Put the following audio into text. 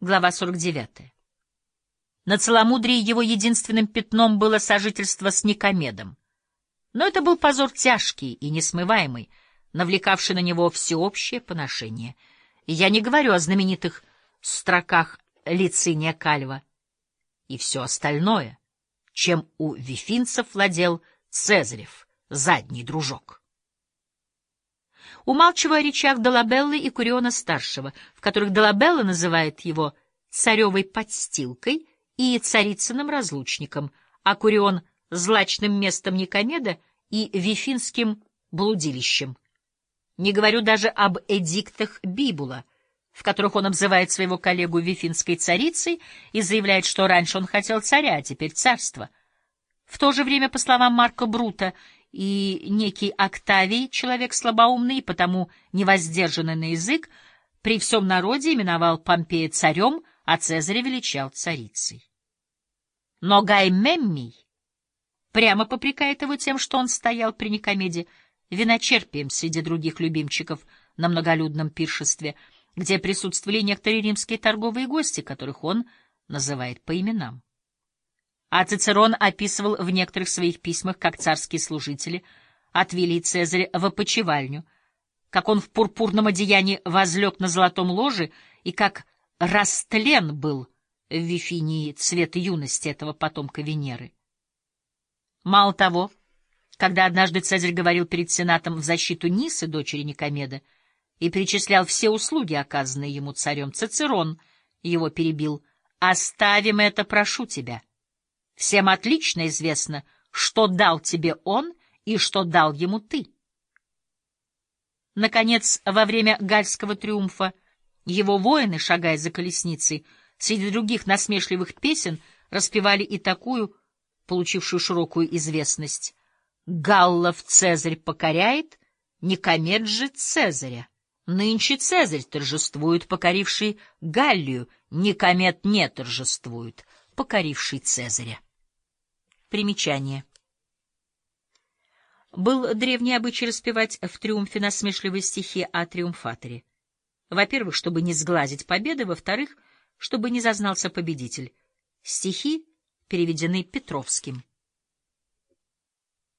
Глава 49. На целомудрии его единственным пятном было сожительство с Никомедом. Но это был позор тяжкий и несмываемый, навлекавший на него всеобщее поношение. Я не говорю о знаменитых строках Лициния Кальва и все остальное, чем у вифинцев владел Цезарев, задний дружок умалчивая о речах Долабеллы и Куриона-старшего, в которых Долабелла называет его царевой подстилкой и царицыным разлучником, а Курион — злачным местом Никомеда и вифинским блудилищем. Не говорю даже об эдиктах Бибула, в которых он обзывает своего коллегу вифинской царицей и заявляет, что раньше он хотел царя, а теперь царство. В то же время, по словам Марка Брута, и некий Октавий, человек слабоумный и потому невоздержанный на язык, при всем народе именовал Помпея царем, а Цезаря величал царицей. Но Гай Меммий прямо попрекает его тем, что он стоял при Никомеде виночерпием среди других любимчиков на многолюдном пиршестве, где присутствовали некоторые римские торговые гости, которых он называет по именам. А Цицерон описывал в некоторых своих письмах, как царские служители отвели Цезаря в опочивальню, как он в пурпурном одеянии возлег на золотом ложе и как растлен был в Вифинии цвет юности этого потомка Венеры. Мало того, когда однажды Цезарь говорил перед Сенатом в защиту Нисы, дочери Никомеда, и перечислял все услуги, оказанные ему царем, Цицерон его перебил. «Оставим это, прошу тебя». Всем отлично известно, что дал тебе он и что дал ему ты. Наконец, во время гальского триумфа его воины, шагая за колесницей, среди других насмешливых песен распевали и такую, получившую широкую известность. «Галлов Цезарь покоряет, Никомед же Цезаря. Нынче Цезарь торжествует, покоривший Галлию, Никомед не торжествует, покоривший Цезаря». Примечание. Был древний обычай распевать в триумфе насмешливые стихи о триумфаторе. Во-первых, чтобы не сглазить победы, во-вторых, чтобы не зазнался победитель. Стихи переведены Петровским.